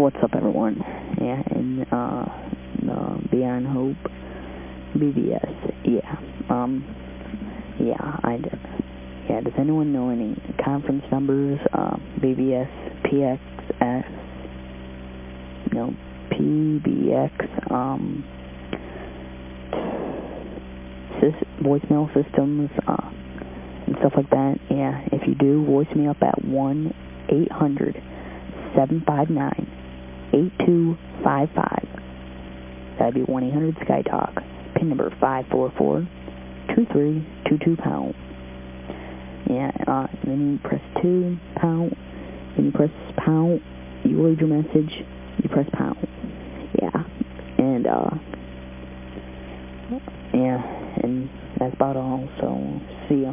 what's up, everyone? Yeah, and, uh, uh, Beyond Hope, BBS, yeah, um, yeah, I. Yeah, does anyone know any conference numbers, uh, BBS, PXS, no, PBX, um, voicemail systems, uh, and stuff like that? Yeah, if you do, voice me up at 1-800-759-8255. That'd be 1-800-SkyTalk. Pin number 544-2322 Yeah, uh, then you press 2, pound, then you press pound, you leave your message, you press pound. Yeah, and, uh, yeah, and that's about all, so see ya.